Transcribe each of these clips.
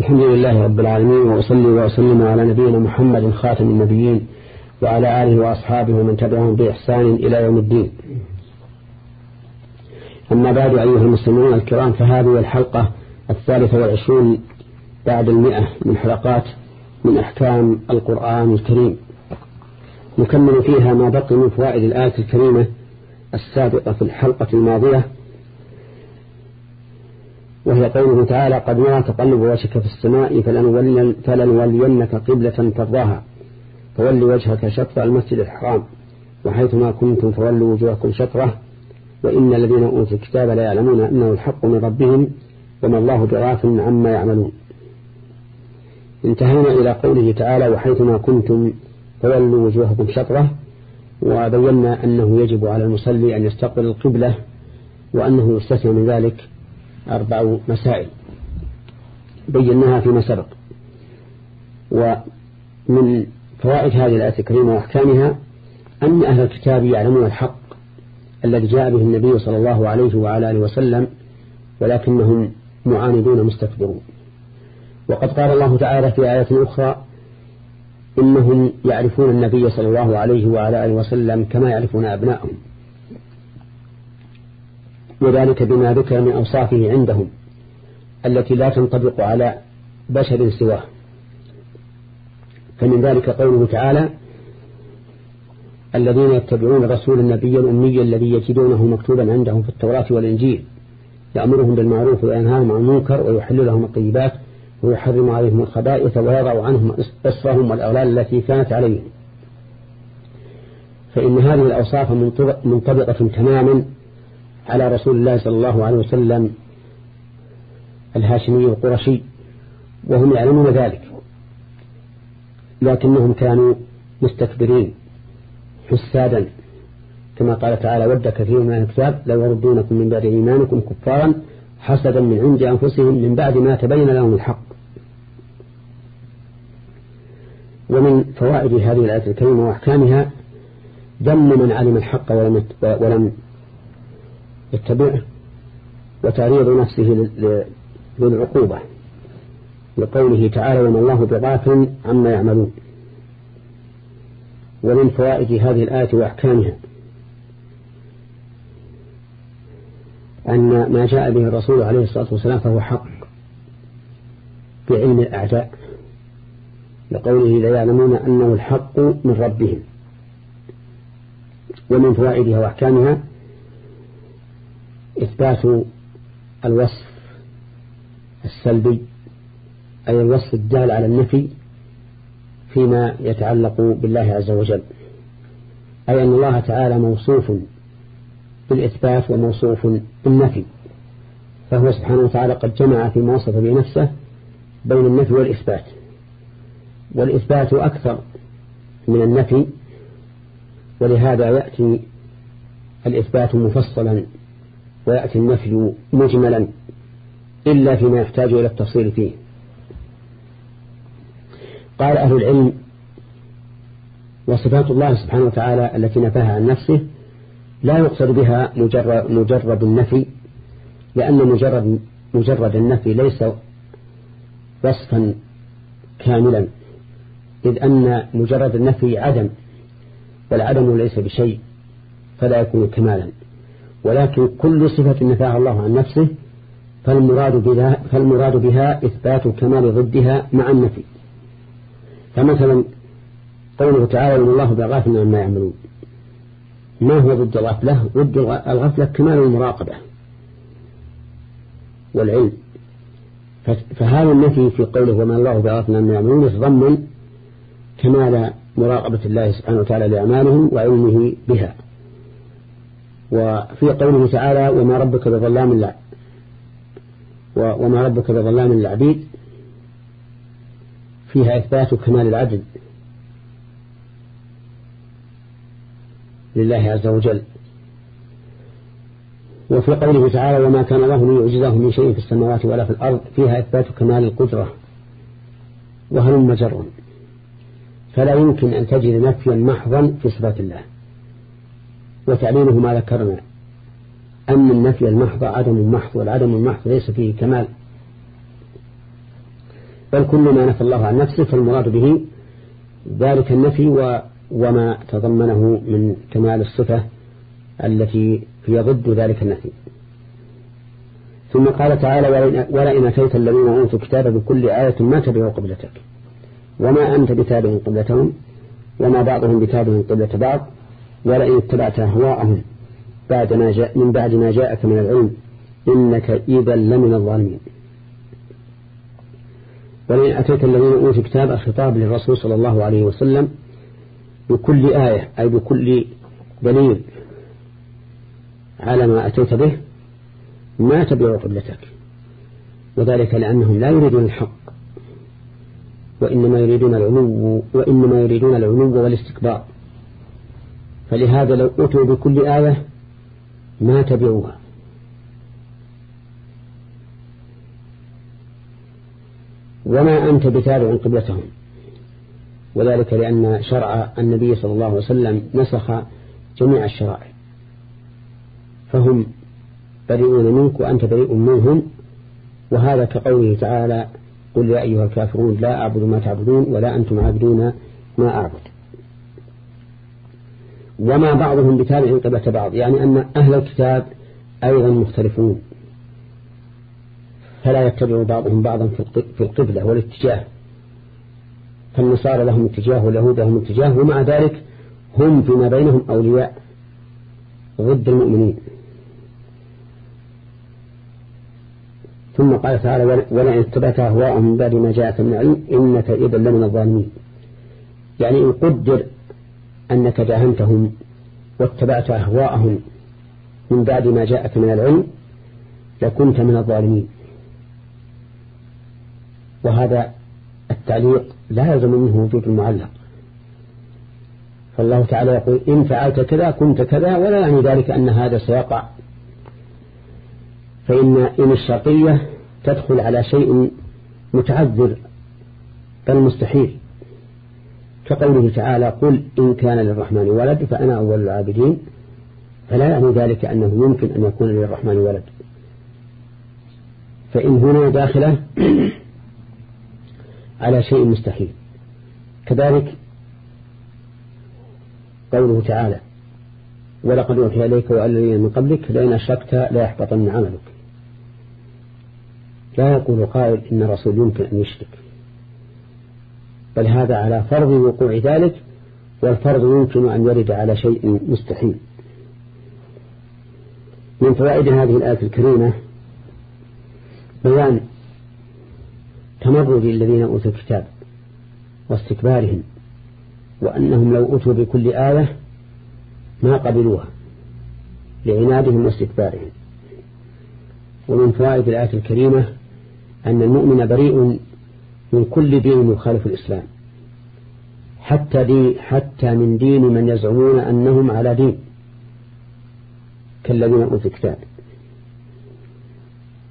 الحمد لله رب العالمين وأصلي وأسلم على نبينا محمد خاتم النبيين وعلى آله وأصحابه ومن تبعهم بإحسان إلى يوم الدين. أما بعد أيها المسلمون الكرام فهذه الحلقة الثالثة والعشرون بعد المئة من حلقات من أحكام القرآن الكريم. نكمل فيها ما بقي من فوائد الآية الكريمة السابقة في الحلقة الماضية. وهي قوله تعالى قد نرى تقلب وجهك في السماء فلنولينك قبلة ترضاها. فول وجهك شطر المسجد الحرام. وحيثما كنتم فولوا وجوهكم شطره. وإن الذين أوتوا الكتاب لا يعلمون أنه الحق من ربهم وما الله بغافل عما يعملون. انتهينا إلى قوله تعالى وحيثما كنتم فولوا وجوهكم شطره. وبينا أنه يجب على المصلي أن يستقبل القبلة وأنه يستثنى من ذلك أربع مسائل بيناها فيما سبق. ومن فوائد هذه الآية الكريمة وأحكامها أن أهل الكتاب يعلمون الحق الذي جاء به النبي صلى الله عليه وعلى آله وسلم ولكنهم معاندون مستكبرون. وقد قال الله تعالى في آية أخرى إنهم يعرفون النبي صلى الله عليه وعلى آله وسلم كما يعرفون أبنائهم وذلك بما ذكر من أوصافه عندهم التي لا تنطبق على بشر سواه. فمن ذلك قوله تعالى الذين يتبعون الرسول النبي الأمي الذي يجدونه مكتوبا عندهم في التوراة والإنجيل يأمرهم بالمعروف وينهاهم عن المنكر ويحل لهم الطيبات ويحرم عليهم الخبائث ويضع عنهم إصرهم والأغلال التي كانت عليهم. فإن هذه الأوصاف منطبقة تماما على رسول الله صلى الله عليه وسلم الهاشمي القرشي وهم يعلمون ذلك لكنهم كانوا مستكبرين حسادا كما قال تعالى ود كثير من الكتاب لو يردونكم من بعد إيمانكم كفارا حسدا من عند أنفسهم من بعد ما تبين لهم الحق. ومن فوائد هذه الآية الكريمة وأحكامها ذم من علم الحق ولم ولم يتبعه وتعريض نفسه للعقوبة لقوله تعالى وما الله بغافل عما يعملون ومن فوائد هذه الآية وأحكامها أن ما جاء به الرسول عليه الصلاة والسلام فهو حق بعلم الأعداء لقوله لا يعلمون أنه الحق من ربهم ومن فوائدها وأحكامها إثبات الوصف السلبي أي الوصف الدال على النفي فيما يتعلق بالله عز وجل. أي أن الله تعالى موصوف بالإثبات وموصوف بالنفي. فهو سبحانه وتعالى قد جمع فيما وصف بنفسه بين النفي والإثبات. والإثبات أكثر من النفي ولهذا يأتي الإثبات مفصلا ويأتي النفي مجملا إلا فيما يحتاج إلى التفصيل فيه. قال أهل العلم وصفات الله سبحانه وتعالى التي نفاها عن نفسه لا يقصد بها مجرد, مجرد النفي لأن مجرد, مجرد النفي ليس وصفا كاملا إذ أن مجرد النفي عدم والعدم ليس بشيء فلا يكون كمالا. ولكن كل صفة نفاها الله عن نفسه فالمراد بها, فالمراد بها إثبات كمال ضدها مع النفي. فمثلا قوله تعالى إن الله بغافل عما يعملون ما هو ضد الغفلة؟ ضد الغفلة كمال المراقبة والعلم. فهذا النفي في قوله وما الله بغافل عما يعملون يتضمن كمال مراقبة الله سبحانه وتعالى لأعمالهم وعلمه بها. وفي قوله تعالى وما ربك بظلام لا وما ربك بظلام للعبيد. فيها إثبات كمال العدل لله عز وجل. وفي قوله تعالى وما كان الله ليعجزه من شيء في السماوات ولا في الأرض فيها إثبات كمال القدرة وهل مجر فلا يمكن أن تجد نفيا محضا في صفات الله. وتعليله ما ذكرنا. أن النفي المحض عدم محض والعدم المحض ليس فيه كمال. بل كل ما نفى الله عن نفسه فالمراد به ذلك النفي وما تضمنه من كمال الصفة التي هي ضد ذلك النفي. ثم قال تعالى ولئن أتيت الذين أوتوا الكتاب بكل آية ما تبعوا قبلتك. وما أنت بتابع قبلتهم وما بعضهم بتابع قبلة بعض ولئن اتبعت أهواءهم بعد ما جاء من بعد ما جاءك من العلم إنك إذا لمن الظالمين. ولئن أتيت الذين أوتوا الكتاب الخطاب للرسول صلى الله عليه وسلم بكل آية أي بكل دليل على ما أتيت به ما تبعوا قبلتك وذلك لأنهم لا يريدون الحق وإنما يريدون العلو وإنما يريدون العلو والاستكبار. فلهذا لو أتوا بكل آية ما تبعوها. وما أنت بتابع قبلتهم. وذلك لأن شرع النبي صلى الله عليه وسلم نسخ جميع الشرائع. فهم بريئون منك وأنت بريء منهم. وهذا كقوله تعالى قل يا أيها الكافرون لا أعبد ما تعبدون ولا أنتم عابدون ما أعبد. وما بعضهم بتابع قبلة بعض يعني أن أهل الكتاب أيضا مختلفون. فلا يتبع بعضهم بعضا في القبلة والاتجاه. فالنصارى لهم اتجاه واليهود لهم اتجاه ومع ذلك هم فيما بينهم أولياء ضد المؤمنين. ثم قال تعالى ولئن اتبعت أهواءهم من بعد ما جاءك من العلم إنك إذا لمن الظالمين. يعني إن قدر أنك داهنتهم واتبعت أهواءهم من بعد ما جاءك من العلم لكنت من الظالمين. وهذا التعليق لا يلزم منه وجود المعلق. فالله تعالى يقول إن فعلت كذا كنت كذا ولا يعني ذلك أن هذا سيقع. فإن إن الشرطية تدخل على شيء متعذر بل مستحيل. كقوله تعالى قل إن كان للرحمن ولد فأنا أول العابدين فلا يعني ذلك أنه يمكن أن يكون للرحمن ولد. فإن هنا داخلة على شيء مستحيل. كذلك قوله تعالى ولقد أوحي إليك وإلى من قبلك لئن أشركت لا يحبطن عملك. لا يقول قائل إن الرسول يمكن أن يشرك. بل هذا على فرض وقوع ذلك والفرض يمكن أن يرد على شيء مستحيل. من فوائد هذه الآية الكريمة بيان تمرد الذين أوتوا الكتاب واستكبارهم وأنهم لو أتوا بكل آية ما قبلوها لعنادهم واستكبارهم. ومن فوائد الآية الكريمة أن المؤمن بريء من كل دين يخالف الإسلام. حتى دي حتى من دين من يزعمون أنهم على دين. كالذين أوتوا الكتاب.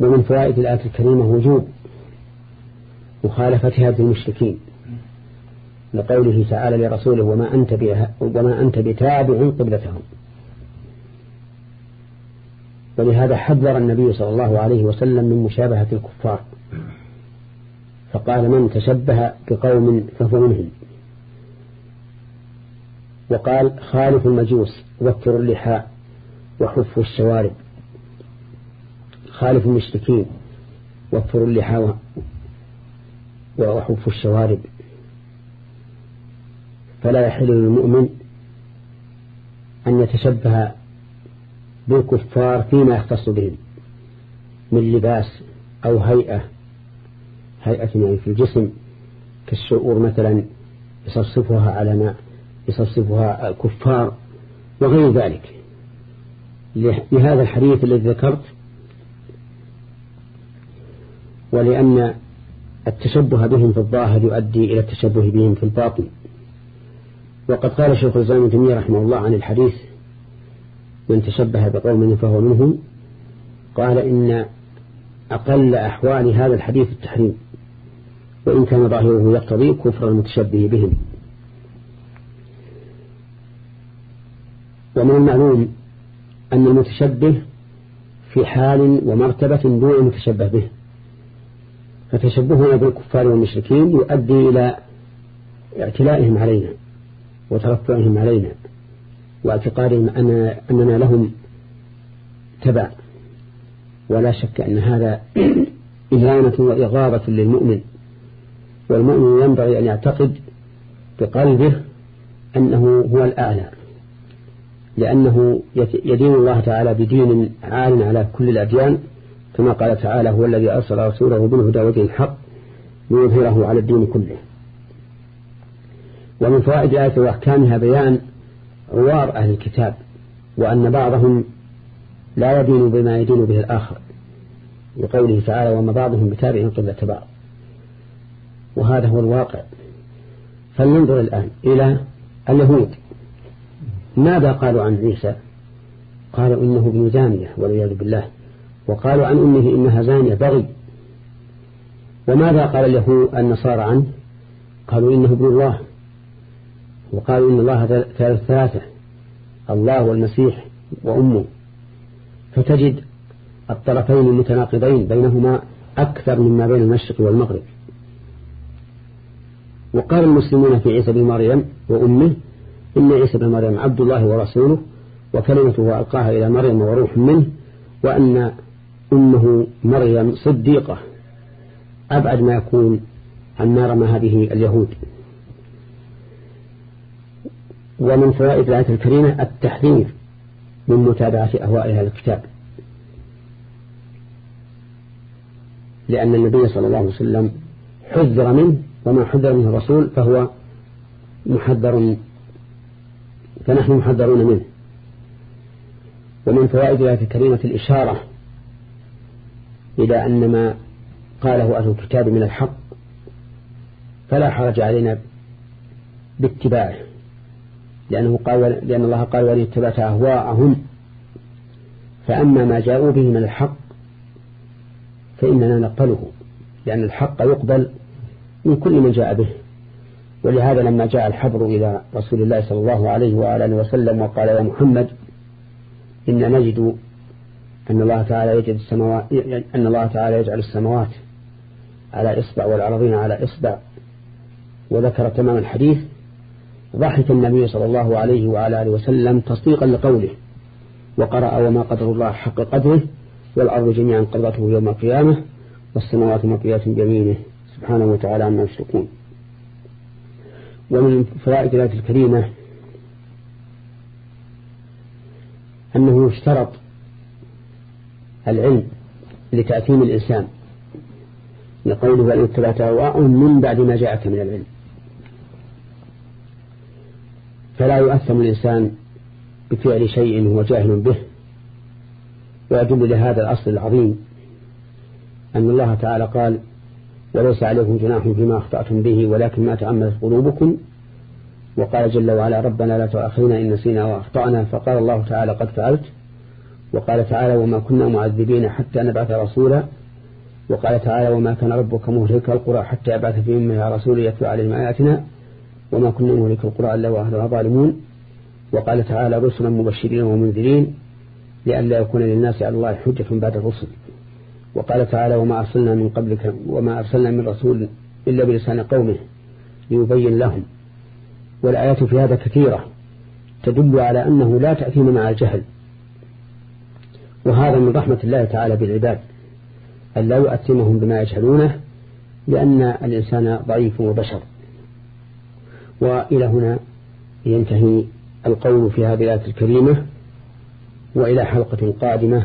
ومن فوائد الآية الكريمة وجوب مخالفة هذه المشركين. لقوله تعالى لرسوله وما أنت, وما أنت بتابع قبلتهم. ولهذا حذر النبي صلى الله عليه وسلم من مشابهة الكفار. فقال من تشبه بقوم فهو منهم وقال خالف المجوس وكروا اللحاء وحفوا الشوارب. خالف المشركين وكروا اللحاء وحفوا الشوارب. فلا يحل للمؤمن أن يتشبه بالكفار فيما يختص بهم من لباس أو هيئة هيئة يعني في الجسم كالشعور مثلا يصفها على ما يصفها الكفار وغير ذلك. لهذا الحديث الذي ذكرت ولأن التشبه بهم في الظاهر يؤدي إلى التشبه بهم في الباطن. وقد قال شيخ الإسلام ابن رحمه الله عن الحديث من تشبه بقوم فهو منهم قال إن أقل أحوال هذا الحديث التحريم. وإن كان ظاهره يقتضي كفر المتشبه بهم. ومن المعلوم أن المتشبه في حال ومرتبة دون المتشبه به. فتشبهنا بالكفار والمشركين يؤدي إلى اعتلائهم علينا وترفعهم علينا واعتقادهم أن أننا لهم تبع. ولا شك أن هذا إهانة وإغاظة للمؤمن. والمؤمن ينبغي أن يعتقد بقلبه أنه هو الأعلى لأنه يدين الله تعالى بدين عال على كل الأديان كما قال تعالى هو الذي أرسل رسوله بالهدى ودين الحق ليظهره على الدين كله. ومن فوائد آية وأحكامها بيان عوار أهل الكتاب وأن بعضهم لا يدين بما يدين به الآخر لقوله تعالى وما بعضهم بتابع قبلة بعض. وهذا هو الواقع. فلننظر الآن إلى اليهود. ماذا قالوا عن عيسى؟ قالوا إنه ابن زانية والعياذ بالله. وقالوا عن أمه إنها زانية بغي. وماذا قال اليهود النصارى عنه؟ قالوا إنه ابن الله. وقالوا إن الله ثالث ثلاثة الله والمسيح وأمه. فتجد الطرفين المتناقضين بينهما أكثر مما بين المشرق والمغرب. وقال المسلمون في عيسى بن مريم وأمه إن عيسى بن مريم عبد الله ورسوله وكلمته ألقاها إلى مريم وروح منه وأن أمه مريم صديقة. أبعد ما يكون عن ما رمى هذه اليهود. ومن فوائد الآية الكريمة التحذير من متابعة أهواء هذا الكتاب لأن النبي صلى الله عليه وسلم حذر منه وما حذر منه الرسول فهو محذر فنحن محذرون منه. ومن فوائد الآية الكريمة الإشارة إلى أن ما قاله أهل الكتاب من الحق فلا حرج علينا باتباعه. لأنه قال لأن الله قال ولي اتبعت أهواءهم. فأما ما جاءوا به من الحق فإننا نقبله لأن الحق يقبل من كل من جاء به. ولهذا لما جاء الحبر إلى رسول الله صلى الله عليه وآله وسلم وقال يا محمد إن نجد أن الله تعالى يجد السماوات أن الله تعالى يجعل السماوات على إصبع والأرضين على إصبع. وذكر تمام الحديث. ضحك النبي صلى الله عليه وعلى آله وسلم تصديقا لقوله وقرأ وما قدر الله حق قدره والأرض جميعا قدرته يوم القيامة والسماوات مطويات بيمينه. سبحانه وتعالى عما يشركون. ومن فوائد الآية الكريمة أنه يشترط العلم لتأثيم الإنسان. لقوله وإن اتبعت أهواء من بعد ما جاءك من العلم فلا يؤثم الإنسان بفعل شيء هو جاهل به. ويدل لهذا الأصل العظيم أن الله تعالى قال وليس عليكم جناح فيما أخطأتم به ولكن ما تعمدت قلوبكم. وقال جل وعلا ربنا لا تؤاخذنا إن نسينا وأخطأنا. فقال الله تعالى قد فعلت. وقال تعالى وما كنا معذبين حتى نبعث رسولا. وقال تعالى وما كان ربك مهلك القرى حتى يبعث في أمها رسول يتلو عليهم آياتنا. وما كنا مهلك القرى إلا وأهلها ظالمون. وقال تعالى رسلا مبشرين ومنذرين لئلا يكون للناس على الله حجة بعد الرسل. وقال تعالى وما أرسلنا من قبلك وما أرسلنا من رسول إلا بلسان قومه ليبين لهم. والآيات في هذا كثيرة تدل على أنه لا تأثيم مع الجهل. وهذا من رحمة الله تعالى بالعباد أن لا يؤثمهم بما يجهلونه لأن الإنسان ضعيف وبشر. وإلى هنا ينتهي القول في هذه الآية الكريمة. وإلى حلقة قادمة